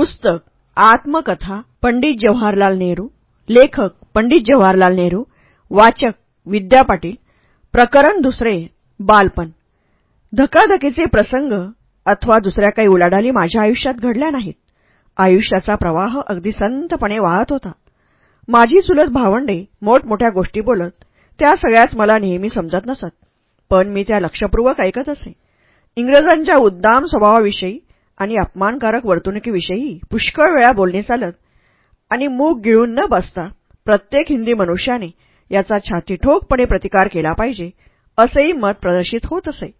पुस्तक आत्मकथा पंडित जवाहरलाल नेहरू लेखक पंडित जवाहरलाल नेहरू वाचक विद्या पाटील प्रकरण दुसरे बालपण. धकाधकीचे प्रसंग अथवा दुसऱ्या काही उलाढाली माझ्या आयुष्यात घडल्या नाहीत. आयुष्याचा प्रवाह अगदी संतपणे वाहत होता. माझी चुलत भावंडे मोठमोठ्या गोष्टी बोलत त्या सगळ्याच मला नेहमी समजत नसत पण मी त्या लक्षपूर्वक ऐकत असे. इंग्रजांच्या उद्दाम स्वभावाविषयी आणि अपमानकारक वर्तणुकीविषयी पुष्कळ वेळा बोलणे चालत आणि मूग गिळून न बसता प्रत्येक हिंदी मनुष्याने याचा छाती ठोकपणे प्रतिकार केला पाहिजे असेही मत प्रदर्शित होत असे.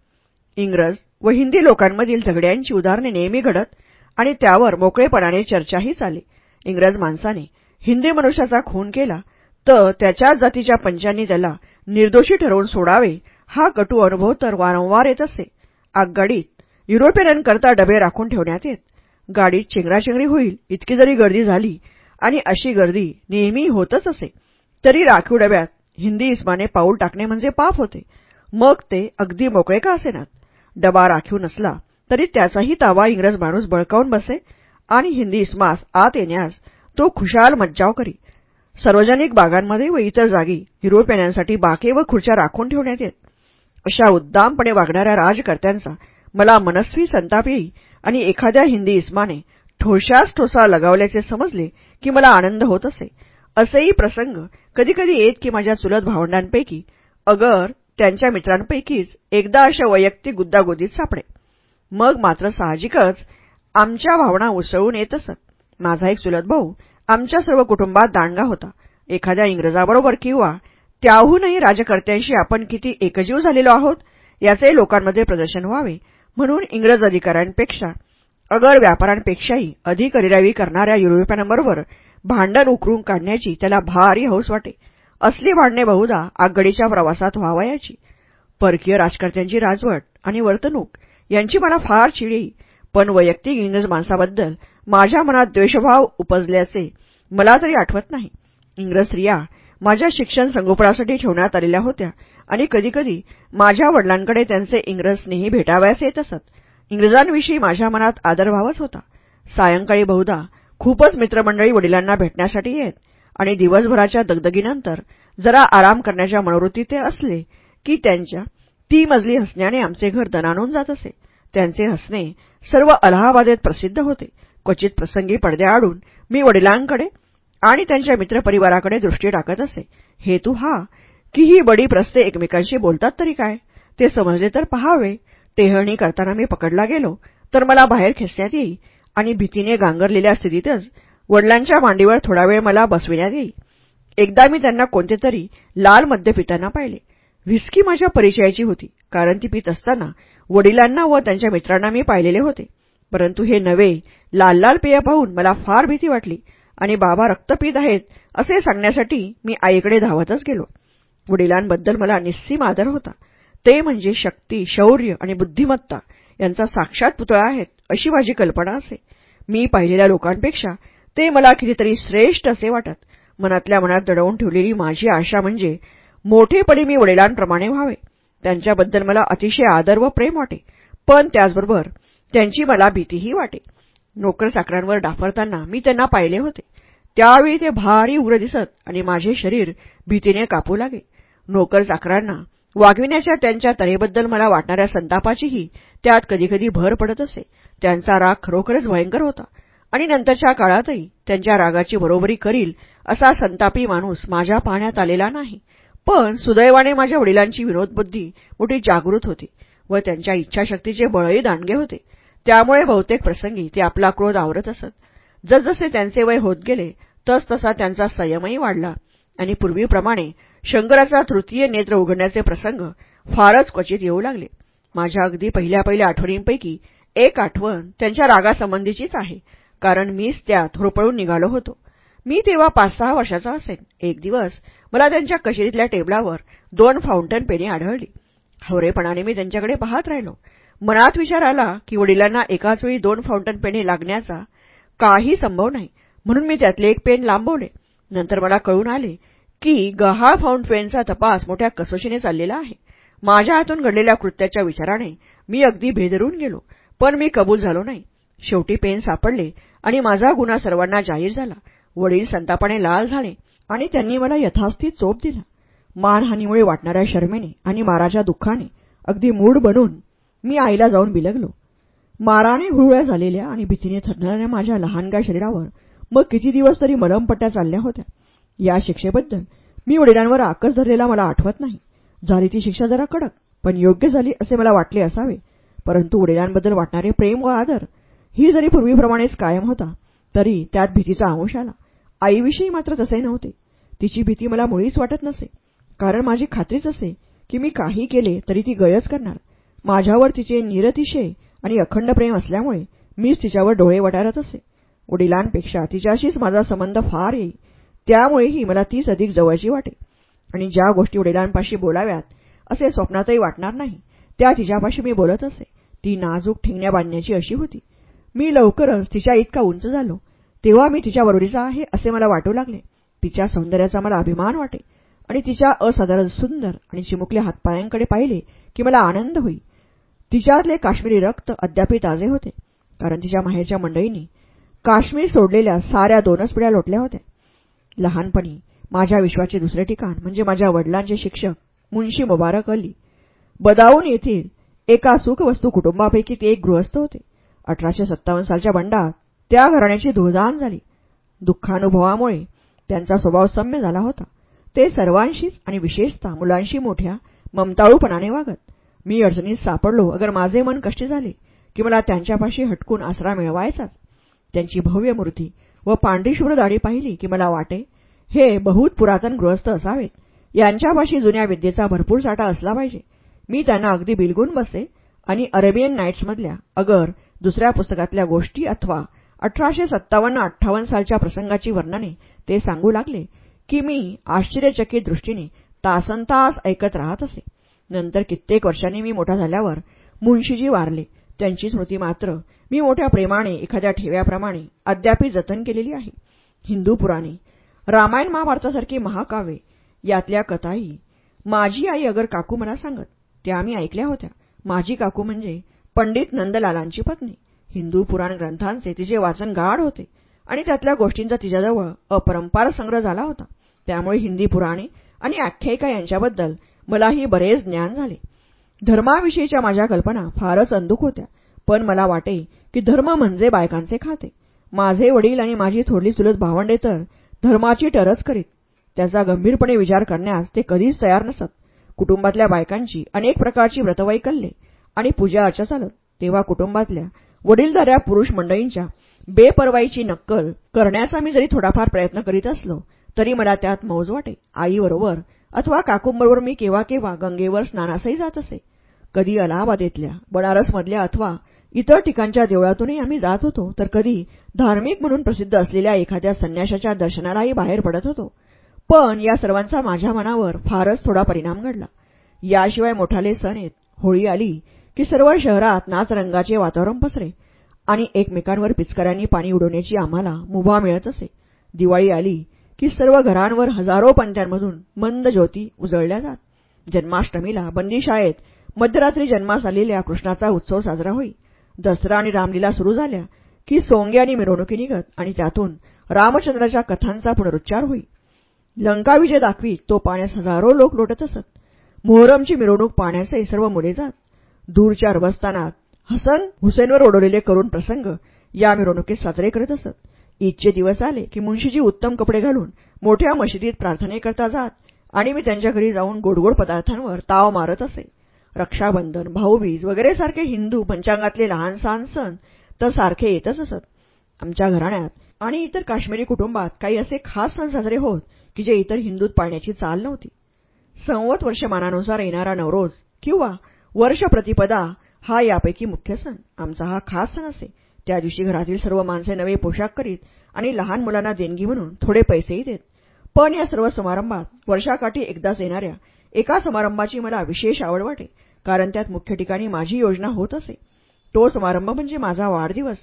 इंग्रज व हिंदी लोकांमधील झगड्यांची उदाहरणे नेहमी घडत आणि त्यावर मोकळेपणाने चर्चाही चाले. इंग्रज माणसाने हिंदी मनुष्याचा खून केला तर त्याच्याच जातीच्या पंचांनी त्याला निर्दोषी ठरवून सोडावे हा कटू अनुभव तर वारंवार येत असे. आगगाडीत युरोपियनांकरता डबे राखून ठेवण्यात येत. गाडीत चेंगराचेंगरी होईल इतकी जरी गर्दी झाली आणि अशी गर्दी नेहमी होतच असे तरी राखीव डब्यात हिंदी इस्माने पाऊल टाकणे म्हणजे पाप होते. मग ते अगदी मोकळे का असेनात? डबा राखीव नसला तरी त्याचाही तावा इंग्रज माणूस बळकावून बसे आणि हिंदी इस्मास आत येण्यास तो खुशाल मज्जाव करी. सार्वजनिक बागांमध्ये व इतर जागी युरोपियनांसाठी बाके व खुर्च्या राखून ठेवण्यात येत. अशा उद्दामपणे वागणाऱ्या राजकर्त्यांचा मला मनस्वी संताप येई आणि एखाद्या हिंदी इस्माने ठोशास ठोसा लगावल्याचे समजले की मला आनंद होत असे. असेही प्रसंग कधीकधी येत की माझ्या चुलत भावंडांपैकी अगर त्यांच्या मित्रांपैकीच एकदा अशा वैयक्तिक गुद्दागुदीत सापडे. मग मात्र साहजिकच आमच्या भावना उसळून येत असत. माझा एक चुलत भाऊ आमच्या सर्व कुटुंबात दांडगा होता. एखाद्या इंग्रजाबरोबर किंवा त्याहूनही राजकर्त्यांशी आपण किती एकजीव झालेलो आहोत याचे लोकांमध्ये प्रदर्शन व्हावे. म्हणून इंग्रज अधिकाऱ्यांपेक्षा अगर व्यापाऱ्यांपेक्षाही अधिक अरिरावी करणाऱ्या युरोपियनांबरोबर भांडण उकरून काढण्याची त्याला भारी हौस वाटे. असली भांडणे बहुधा आगगडीच्या प्रवासात व्हावयाची. परकीय राजकर्त्यांची राजवट आणि वर्तणूक यांची मला फार चिड येई. पण वैयक्तिक इंग्रज माणसाबद्दल माझ्या मनात द्वेषभाव उपजल्याचे मला तरी आठवत नाही. इंग्रज स्त्रिया माझ्या शिक्षण संगोपनासाठी ठेवण्यात आलेल्या होत्या आणि कधीकधी माझ्या वडिलांकडे त्यांचे इंग्रज स्नेही भेटावयास येत असत. इंग्रजांविषयी माझ्या मनात आदरभावच होता. सायंकाळी बहुधा खूपच मित्रमंडळी वडिलांना भेटण्यासाठी येत आणि दिवसभराच्या दगदगीनंतर जरा आराम करण्याच्या मनोवृत्ती ते असले की त्यांच्या ती मजली हसण्याने आमचे घर दणानून जात असे. त्यांचे हसणे सर्व अलाहाबादेत प्रसिद्ध होते. क्वचित प्रसंगी पडद्याआडून मी वडिलांकडे आणि त्यांच्या मित्रपरिवाराकडे दृष्टी टाकत असे. हेतू हा की ही बडी प्रस्ते एकमेकांशी बोलतात तरी काय? ते समजले तर पहावे. टेहळणी करताना मी पकडला गेलो तर मला बाहेर खेचण्यात येई आणि भीतीने गांगरलेल्या स्थितीतच वडिलांच्या मांडीवर थोडा वेळ मला बसविण्यात येई. एकदा मी त्यांना कोणते तरी लाल मद्य पिताना पाहिले. व्हिस्की माझ्या परिचयाची होती कारण ती पित असताना वडिलांना व त्यांच्या मित्रांना मी पाहिलेले होते. परंतु हे नवे लाल लाल पेय पाहून मला फार भीती वाटली आणि बाबा रक्तपीत आहेत असे सांगण्यासाठी मी आईकडे धावतच गेलो. वडिलांबद्दल मला निस्सीम आदर होता. ते म्हणजे शक्ती शौर्य आणि बुद्धिमत्ता यांचा साक्षात पुतळा आहेत अशी माझी कल्पना असे. मी पाहिलेल्या लोकांपेक्षा ते मला कितीतरी श्रेष्ठ असे वाटत. मनातल्या मनात दडवून ठेवलेली माझी आशा म्हणजे मोठेपणी मी वडिलांप्रमाणे व्हावे. त्यांच्याबद्दल मला अतिशय आदर व प्रेम वाटे. पण त्याचबरोबर त्यांची मला भीतीही वाटे. नोकर चाकरांवर डाफरताना मी त्यांना पाहिले होते. त्यावेळी ते भारी उग्र दिसत आणि माझे शरीर भीतीने कापू लागे नोकर चाकरांना वागविण्याच्या त्यांच्या तरेबद्दल मला वाटणाऱ्या संतापाचीही त्यात कधीकधी भर पडत असे. त्यांचा राग खरोखरच भयंकर होता आणि नंतरच्या काळातही त्यांच्या रागाची बरोबरी करील असा संतापी माणूस माझ्या पाहण्यात आलेला नाही. पण सुदैवाने माझ्या वडिलांची विनोदबुद्धी मोठी जागृत होती व त्यांच्या इच्छाशक्तीचे बळही दांडगे होते. त्यामुळे बहुतेक प्रसंगी ते आपला क्रोध आवरत असत. जसजसे त्यांचे वय होत गेले तसतसा त्यांचा संयमही वाढला. आणि पूर्वीप्रमाणे शंकराचा तृतीय नेत्र उघडण्याचे प्रसंग फारच क्वचित येऊ लागले. माझ्या अगदी पहिल्या पहिल्या आठवणींपैकी एक आठवण त्यांच्या रागासंबंधीचीच आहे कारण मीच त्यात होरपळून निघालो होतो. मी तेव्हा पाच सहा वर्षाचा असेन. एक दिवस मला त्यांच्या कशेरीतल्या टेबलावर दोन फाउंटन पेने आढळली. हवरेपणाने मी त्यांच्याकडे पाहत राहिलो. मनात विचार आला की वडिलांना एकाच वेळी दोन फाउंटन पेने लागण्याचा काही संभव नाही. म्हणून मी त्यातले एक पेन लांबवले. नंतर मला कळून आले की गहाळ फाऊंड पेनचा तपास मोठ्या कसोशीने चाललेला आहे. माझ्या हातून घडलेल्या कृत्याच्या विचाराने मी अगदी भेदरून गेलो पण मी कबूल झालो नाही. शेवटी पेन सापडले आणि माझा गुन्हा सर्वांना जाहीर झाला. वडील संतापाने लाल झाले आणि त्यांनी मला यथास्थित चोप दिला. मानहानीमुळे वाटणाऱ्या शर्मेने आणि माराच्या दुःखाने अगदी मूड बनून मी आईला जाऊन बिलगलो. माराने हुळव्या झालेल्या आणि भीतीने थरणाऱ्या माझ्या लहानग्या शरीरावर मग किती दिवस तरी मलमपट्ट्या चालल्या होत्या. या शिक्षेबद्दल मी वडिलांवर आकस धरलेला मला आठवत नाही. झाली ती शिक्षा जरा कडक पण योग्य झाली असे मला वाटले असावे. परंतु वडिलांबद्दल वाटणारे प्रेम व आदर ही जरी पूर्वीप्रमाणेच कायम होता तरी त्यात भीतीचा अंश आला. आईविषयी मात्र तसे नव्हते. तिची भीती मला मुळीच वाटत नसे. कारण माझी खात्रीच असे की मी काही केले तरी ती गयच करणार. माझ्यावर तिचे निरतिशय आणि अखंड प्रेम असल्यामुळे मीच तिच्यावर डोळे वटारत असे. वडिलांपेक्षा तिच्याशीच माझा संबंध फार येई. त्यामुळेही मला तीच अधिक जवळची वाटे. आणि ज्या गोष्टी वडिलांपाशी बोलाव्यात असे स्वप्नातही वाटणार नाही त्या तिच्यापाशी मी बोलत असे. ती नाजूक ठिंगण्या बांधण्याची अशी होती. मी लवकरच तिच्या इतका उंच झालो. तेव्हा मी तिच्या बरोबरीचा आहे असे मला वाटू लागले. तिच्या सौंदर्याचा मला अभिमान वाटे. आणि तिच्या असाधारण सुंदर आणि चिमुकल्या हातपायांकडे पाहिले की मला आनंद होई. तिच्यातले काश्मीरी रक्त अद्यापही ताजे होते कारण तिच्या माहेरच्या मंडळींनी काश्मीर सोडलेल्या साऱ्या दोनच पिढ्या लोटल्या होत्या. लहानपणी माझ्या विश्वाचे दुसरे ठिकाण म्हणजे माझ्या वडिलांचे शिक्षक मुन्शी मुबारक अली बदाऊन येथील एका सुखवस्तू कुटुंबापैकी ते एक गृहस्थ होते. अठराशे सत्तावन्न सालच्या बंडात त्या घराण्याची धुळदाण झाली. दुःखानुभवामुळे त्यांचा स्वभाव सम्य झाला होता. ते सर्वांशीच आणि विशेषतः मुलांशी मोठ्या ममताळूपणाने वागत मी अडचणीत सापडलो. अगर माझे मन कष्टी झाले की मला त्यांच्यापाशी हटकून आसरा मिळवायचाच. त्यांची भव्य मूर्ती व पांढरीशुभ्र दाढी पाहिली की मला वाटे हे बहुत पुरातन गृहस्थ असावेत. यांच्यापाशी जुन्या विद्येचा भरपूर साठा असला पाहिजे. मी त्यांना अगदी बिलगून बसे आणि अरेबियन नाईट्समधल्या अगर दुसऱ्या पुस्तकातल्या गोष्टी अथवा अठराशे सत्तावन्न अठ्ठावन्न सालच्या प्रसंगाची वर्णने ते सांगू लागले की मी आश्चर्यचकित दृष्टीने तासनतास ऐकत राहत असे. नंतर कित्येक वर्षांनी मी मोठा झाल्यावर मुंशीजी वारले. त्यांची स्मृती मात्र मी मोठ्या प्रेमाने एखाद्या ठेव्याप्रमाणे अद्यापही जतन केलेली आहे. हिंदू पुराणे रामायण महाभारतासारखी महाकाव्ये यातल्या कथाही माझी आई अगर काकू मला सांगत त्या मी ऐकल्या होत्या. माझी काकू म्हणजे पंडित नंदलालांची पत्नी. हिंदू पुराण ग्रंथांचे तिचे वाचन गाढ होते आणि त्यातल्या गोष्टींचा तिच्याजवळ अपरंपार संग्रह झाला होता. त्यामुळे हिंदी पुराणे आणि आख्यायिका यांच्याबद्दल मलाही बरेच ज्ञान झाले. धर्माविषयीच्या माझ्या कल्पना फारच अंधुक होत्या पण मला वाटे की धर्म म्हणजे बायकांचे खाते. माझे वडील आणि माझी थोरली चुलत भावंडे तर धर्माची टरच करीत त्याचा गंभीरपणे विचार करण्यास ते कधीच तयार नसत. कुटुंबातल्या बायकांची अनेक प्रकारची व्रतवैकल्ये आणि पूजा अर्चा चालत तेव्हा कुटुंबातल्या वडीलधाऱ्या पुरुष मंडळींच्या बेपरवाईची नक्कल करण्याचा मी जरी थोडाफार प्रयत्न करीत असलो तरी मला त्यात मौज वाटे. आईबरोबर अथवा काकूंबरोबर मी केव्हा केव्हा गंगेवर स्नानासही जात असे. कधी अलाहाबादेतल्या बनारसमधल्या अथवा इतर ठिकाणच्या देवळातूनही आम्ही जात होतो तर कधी धार्मिक म्हणून प्रसिद्ध असलेल्या एखाद्या संन्याशाच्या दर्शनालाही बाहेर पडत होतो. पण या सर्वांचा माझ्या मनावर फारच थोडा परिणाम घडला. याशिवाय मोठाले सण येत होळी आली की सर्व शहरात नाचरंगाचे वातावरण पसरे आणि एकमेकांवर पिचकाऱ्यांनी पाणी उडवण्याची आम्हाला मुभा मिळत असे. दिवाळी आली की सर्व घरांवर हजारो पंत्यांमधून मंद ज्योती उजळल्या जात. जन्माष्टमीला बंदीशाळेत मध्यरात्री जन्मास आलेल्या कृष्णाचा उत्सव साजरा होई. दसरा आणि रामलीला सुरू झाल्या की सोंगे आणि मिरवणुकी निघत आणि त्यातून रामचंद्राच्या कथांचा पुनरुच्चार होई. लंकाविजय दाखवी तो पाण्यास हजारो लोक लोटत असत. मोहरमची मिरवणूक पाण्याचे सर्व मुले जात. दूरच्या रबस्तानात हसन हुसेनवर ओढवलेले करून प्रसंग या मिरवणुकीत साजरे करत असत. ईदचे दिवस आले की मुंशीजी उत्तम कपडे घालून मोठ्या मशिदीत प्रार्थनेकरता जात आणि मी त्यांच्या घरी जाऊन गोडगोड पदार्थांवर ताव मारत असे. रक्षाबंधन भाऊबीज वगैरे सारखे हिंदू पंचांगातले लहान सहान सण तर सारखे येतच असत. आमच्या घराण्यात आणि इतर काश्मीरी कुटुंबात काही असे खास सण साजरे होत की जे इतर हिंदूत पाळण्याची चाल नव्हती. संवत वर्षमानानुसार येणारा नवरोज किंवा वर्ष प्रतिपदा हा यापैकी मुख्य सण. आमचा हा खास सण असे. त्या दिवशी घरातील सर्व माणसे नवे पोशाख करीत आणि लहान मुलांना देणगी म्हणून थोडे पैसेही देत. पण या सर्व समारंभात वर्षाकाठी एकदाच येणाऱ्या एका समारंभाची मला विशेष आवड वाटे कारण त्यात मुख्य ठिकाणी माझी योजना होत असे. तो समारंभ म्हणजे माझा वाढदिवस.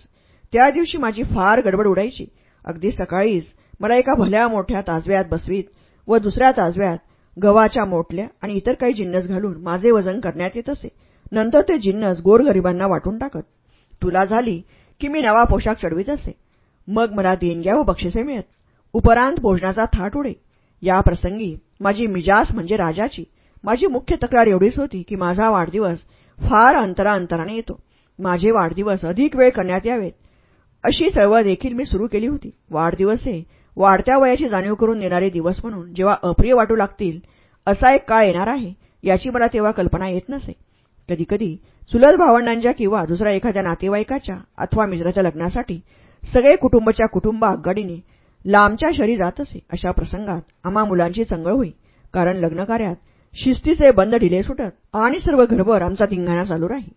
त्या दिवशी माझी फार गडबड उडायची. अगदी सकाळीच मला एका भल्या मोठ्या ताजव्यात बसवीत व दुसऱ्या ताजव्यात गव्हाच्या मोटल्या आणि इतर काही जिन्नस घालून माझे वजन करण्यात येत असे. नंतर ते जिन्नस गोरगरिबांना वाटून टाकत. तुला झाली की मी नवा पोशाख चढवीत असे. मग मला देणग्या व बक्षिसे मिळत. उपरांत भोजनाचा थाट उडे. या प्रसंगी माझी मिजास म्हणजे राजाची. माझी मुख्य तक्रार एवढीच होती की माझा वाढदिवस फार अंतराअंतराने येतो. माझे वाढदिवस अधिक वेळ करण्यात यावेत. अशी चळवळ देखील मी सुरू केली होती. वाढदिवस हे वाढत्या वयाची जाणीव करून देणारे दिवस म्हणून जेव्हा अप्रिय वाटू लागतील असा एक काळ येणार आहे याची मला तेव्हा कल्पना येत नसे. कधीकधी चुलत भावंडांच्या किंवा दुसऱ्या एखाद्या नातेवाईकाच्या अथवा मित्राच्या लग्नासाठी सगळे कुटुंबच्या कुटुंब आगगाडीने लांबच्या शरी जात असे अशा प्रसंगात आम्हा मुलांची चंगळ होई. कारण लग्नकार्यात शिस्तीचे बंद ढिले सुटत आणि सर्व घरभर आमचा धिंगाणा चालू राही.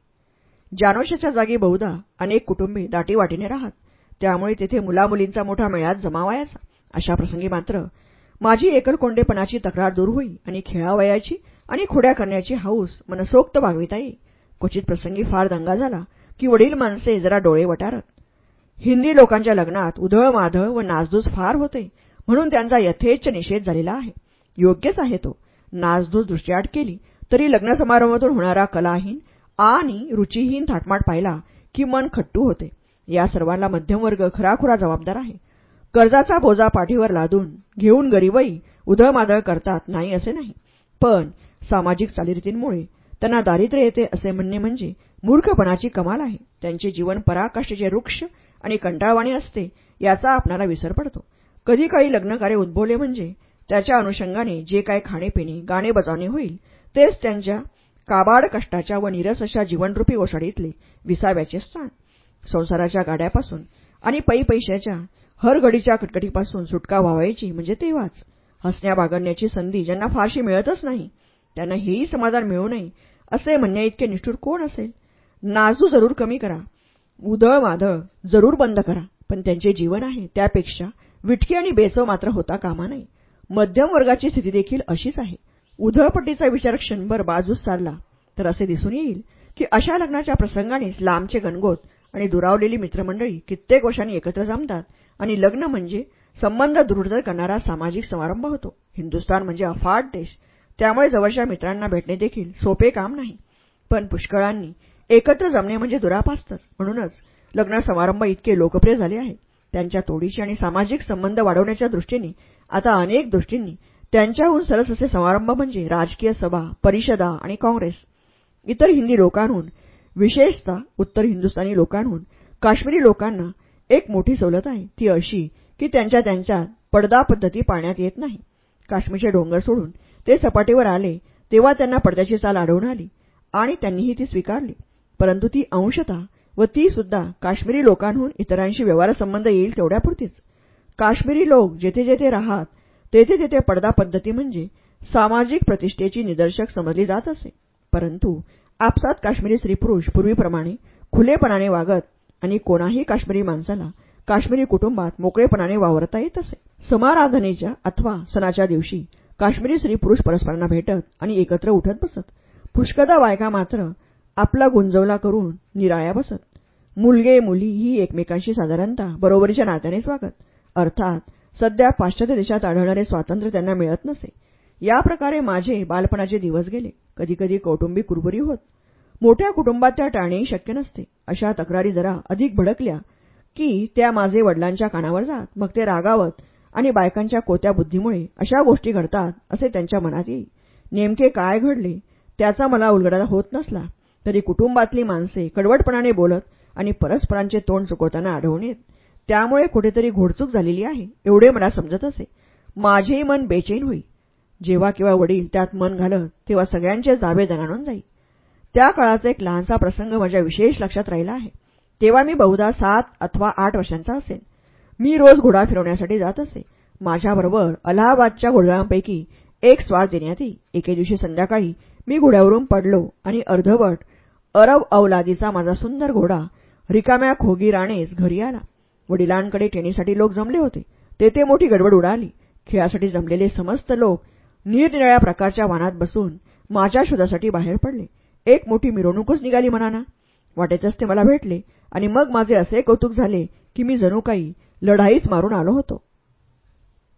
जानोशाच्या जागी बहुधा अनेक कुटुंबे दाटीवाटीने राहत. त्यामुळे तेथे मुलामुलींचा मोठा मेळ्यात जमावायचा. अशा प्रसंगी मात्र माझी एकलकोंडेपणाची तक्रार दूर होई आणि खेळावयाची आणि खोड्या करण्याची हाऊस मनसोक्त भागविता येई क्वचित प्रसंगी फार दंगा झाला की वडील माणसे जरा डोळे वटारत. हिंदी लोकांच्या लग्नात उधळ माधळ व नासधूस फार होते म्हणून त्यांचा यथेच्छ निषेध झालेला आहे. योग्यच आहे तो. नासधूस दृष्टीआट केली तरी लग्न समारंभातून होणारा कलाहीन आणि रुचीहीन थाटमाट पाहिला की मन खट्टू होते. या सर्वांना मध्यमवर्ग खराखुरा जबाबदार आहे. कर्जाचा बोजा पाठीवर लादून घेऊन गरीबही उधळमाधळ करतात नाही असे नाही. पण सामाजिक चालीरीतींमुळे त्यांना दारिद्र्य येते असे म्हणणे म्हणजे मूर्खपणाची कमाल आहे. त्यांचे जीवन पराकाष्ठेचे वृक्ष आणि कंटाळवाणी असते याचा आपणाला विसर पडतो. कधी काही लग्नकार्य उद्भवले म्हणजे त्याच्या अनुषंगाने जे काय खाणेपिणे गाणे बजावणे होईल तेच त्यांच्या काबाड कष्टाच्या व निरस अशा जीवनरूपी ओसाडीतले विसाव्याचे स्थान. संसाराच्या गाड्यापासून आणि पै पैशाच्या हरघडीच्या कटकटीपासून सुटका व्हावायची म्हणजे तेव्हाच. हसण्या बागडण्याची संधी ज्यांना फारशी मिळतच नाही त्यांना हेही समाधान मिळू नये असे म्हणण्याइतके निष्ठूर कोण असेल? नाजू जरूर कमी करा. उदळ वादळ जरूर बंद करा. पण त्यांचे जीवन आहे त्यापेक्षा विटकी आणि बेचव मात्र होता कामा नये. मध्यम वर्गाची स्थिती देखील अशीच आहे. उधळपट्टीचा विचार क्षणभर बाजूस सारला तर असे दिसून येईल की अशा लग्नाच्या प्रसंगानेच लांबचे गणगोत आणि दुरावलेली मित्रमंडळी कित्येक वर्षांनी एकत्र जमतात आणि लग्न म्हणजे संबंध दृढ करणारा सामाजिक समारंभ होतो. हिंदुस्थान म्हणजे अफाट देश. त्यामुळे जवळच्या मित्रांना भेटणे देखील सोपे काम नाही. पण पुष्कळांनी एकत्र जमणे म्हणजे दुरापास्तच म्हणूनच लग्न समारंभ इतके लोकप्रिय झाले आहेत त्यांच्या तोडीशी आणि सामाजिक संबंध वाढवण्याच्या दृष्टीने आता अनेक दृष्टींनी त्यांच्याहून सरस असे समारंभ म्हणजे राजकीय सभा परिषदा आणि काँग्रेस. इतर हिंदी लोकांहून विशेषतः उत्तर हिंदुस्थानी लोकांहून काश्मीरी लोकांना एक मोठी सवलत आहे. ती अशी की त्यांच्या त्यांच्यात पडदा पद्धती पाळण्यात येत नाही. काश्मीरचे डोंगर सोडून ते सपाटीवर आले तेव्हा त्यांना पडद्याची चाल आढळून आली आणि त्यांनीही ती स्वीकारली. परंतु ती अंशतः व ती सुद्धा काश्मीरी लोकांहून इतरांशी व्यवहारसंबंध येईल तेवढ्यापुरतीच. काश्मीरी लोक जेथे जेथे राहत तेथे तेथे पडदा पद्धती म्हणजे सामाजिक प्रतिष्ठेची निदर्शक समजली जात असे. परंतु आपसात काश्मीरी स्त्रीपुरुष पूर्वीप्रमाणे खुलेपणाने वागत आणि कोणाही काश्मीरी माणसाला काश्मीरी कुटुंबात मोकळेपणाने वावरता येत असे. समाराधनेच्या अथवा सणाच्या दिवशी काश्मीरी स्त्री पुरुष परस्परांना भेटत आणि एकत्र उठत बसत. पुष्कदा बायका मात्र आपला गुंजवला करून निराळ्या बसत. मुलगे मुली ही एकमेकांशी साधारणतः बरोबरीच्या नात्यानेच वागत अर्थात सध्या पाश्चात्य देशात आढळणारे स्वातंत्र्य त्यांना मिळत नसे. या प्रकारे माझे बालपणाचे दिवस गेले. कधीकधी कौटुंबिक कुरबुरी होत. मोठ्या कुटुंबात त्या टाळणेही शक्य नसते. अशा तक्रारी जरा अधिक भडकल्या की त्या माझे वडिलांच्या कानावर जात. मग ते रागावत आणि बायकांच्या कोत्या बुद्धीमुळे अशा गोष्टी घडतात असे त्यांच्या मनात येई नेमके काय घडले त्याचा मला उलगडा होत नसला तरी कुटुंबातली माणसे कडवटपणाने बोलत आणि परस्परांचे तोंड चुकवताना आढळून येत. त्यामुळे कुठेतरी घोडचूक झालेली आहे एवढे मला समजत असे. माझेही मन बेचैन होई जेव्हा किंवा वडील त्यात मन घालत तेव्हा सगळ्यांचे दावे दणाणून जाई त्या काळाचा एक लहानसा प्रसंग माझ्या विशेष लक्षात राहिला आहे. तेव्हा मी बहुधा सात अथवा आठ वर्षांचा असेल मी रोज घोडा फिरवण्यासाठी जात असे. माझ्याबरोबर अलाहाबादच्या घोडव्यांपैकी एक श्वास देण्यात येई एके दिवशी संध्याकाळी मी घोड्यावरून पडलो आणि अर्धवट अरब अवलादीचा माझा सुंदर घोडा रिकाम्या खोगीराणेच घरी आला. वडिलांकडे टेनीसाठी लोक जमले होते. तेथे मोठी गडबड उडाली. खेळासाठी जमलेले समस्त लोक निरनिराळ्या प्रकारच्या वाहनात बसून माझ्या शोधासाठी बाहेर पडले. एक मोठी मिरवणूकच निघाली म्हणाना वाटेतच ते मला भेटले आणि मग माझे असे कौतुक झाले की मी जणू काही लढाईच मारून आलो होतो.